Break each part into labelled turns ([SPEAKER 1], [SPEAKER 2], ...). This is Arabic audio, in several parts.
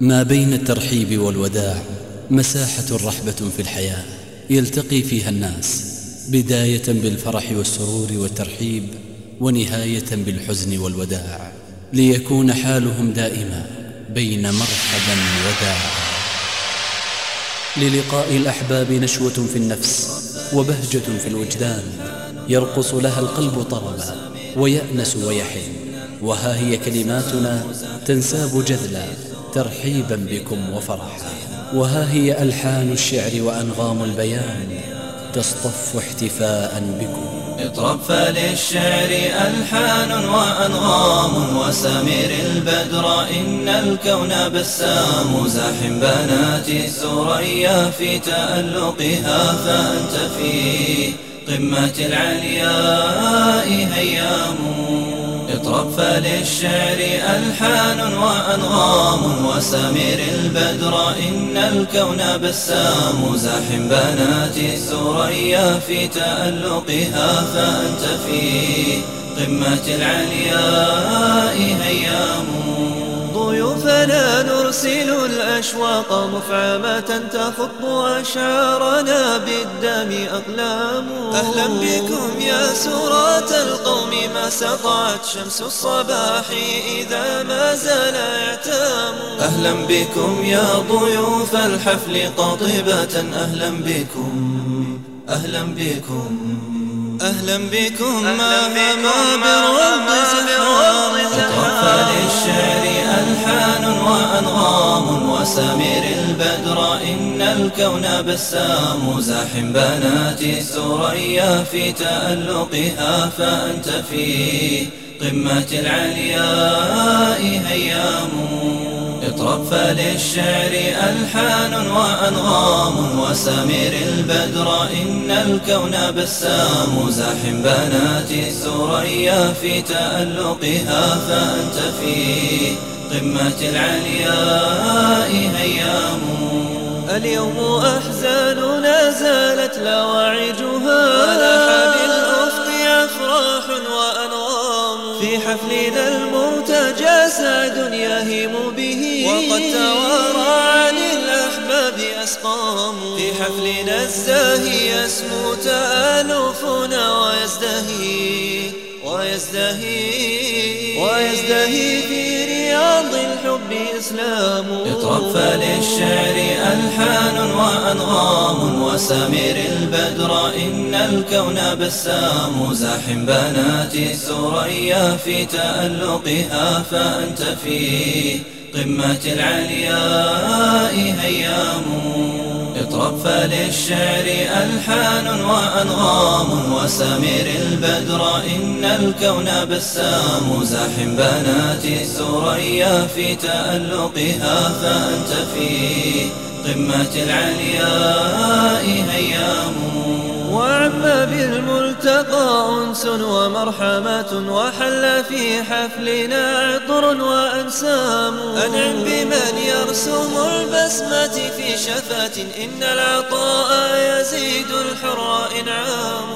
[SPEAKER 1] ما بين الترحيب والوداع مساحة رحبة في الحياة يلتقي فيها الناس بداية بالفرح والسرور والترحيب ونهاية بالحزن والوداع ليكون حالهم دائما بين مرحبا وداعا للقاء الأحباب نشوة في النفس وبهجة في الوجدان يرقص لها القلب طربا ويأنس ويحن وها هي كلماتنا تنساب جذلا. ترحيبا بكم وفرحا. وها هي ألحان الشعر وأنغام البيان تصطف احتفاء بكم.
[SPEAKER 2] اطرب فللشعر ألحان وأنغام وسمير البدر إن الكون بسام. زاحم بنات الثريا في تألقها فأنت في قمة العلياء هيام. اطرب فللشعر ألحان وأنغام وسمير البدر إن الكون بسام زاحم بنات الثريا في تألقها فأنت في قمة العلياء هيام.
[SPEAKER 3] ضيوفنا نرسل الأشواق مفعمة تخط أشعارنا بالدم أقلام. أهلا بكم يا سورة القوم ما سطعت شمس الصباح إذا ما زال يعتام.
[SPEAKER 2] أهلا بكم يا ضيوف الحفل قاطبة أهلا بكم أهلا بكم
[SPEAKER 3] أهلا بكم. ما ما بالرب
[SPEAKER 2] زحام للشعر ألحان وأنغام وسمير البدر إن الكون بسام زاحم بنات الثريا في تألقها فأنت في قمة العلياء هيام. اطرب فللشعر ألحان وأنغام وسمير البدر إن الكون بسام زاحم بنات الثريا في تألقها فأنت في قمة العلياء هيام.
[SPEAKER 3] اليوم أحزاننا زالت لواعجها لاح بالأفق أفراح وأنغام في حفلنا المرتجى سعد يهيم به. وقد توارى عن الأحباب أسقام. في حفلنا الزاهي يسمو تآلفنا ويزدهي. ويزدهي. ويزدهي في رياض الحب إسلام
[SPEAKER 2] اطرب فللشعر ألحان وأنغام وسمير البدر إن الكون بسام. زاحم بنات الثريا في تألقها فأنت في قمة العلياء هيام. اطرب فللشعر ألحان وأنغام وسمير البدر إن الكون بسام زاحم بنات الثريا في تألقها فأنت في قمة العلياء هيام.
[SPEAKER 3] وعم بالملتقى أنس ومرحمة وحل في حفلنا عطر وأنسام. أنعم بمن يرسم البسمة في شفاة إن العطاء يزيد الحر إنعام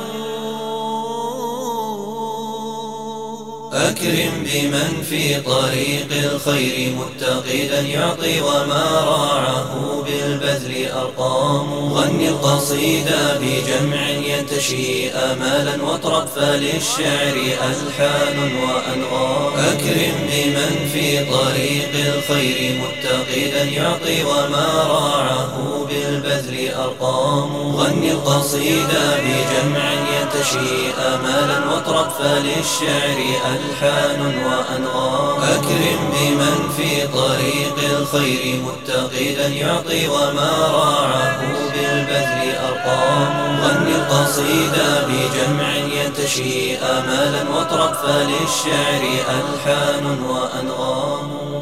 [SPEAKER 2] أكرم بمن في طريق الخير متقدا يعطي وما راعه بالبذل أرقام. غني القصيدة بجمع ينتشي آمالا واطرب فللشعر ألحان وأنغام أكرم بمن في طريق الخير متقدا يعطي وما راعه بالبذل أرقام. غني القصيدة بجمع ينتشي آمالا واطرب فللشعر ألحان وأنغام. أكرم بمن في طريق الخير متقدا يعطي وما راعه بالبذل أرقام. غني القصيدة بجمع ينتشي آمالا واطرب فللشعر ألحان وأنغام.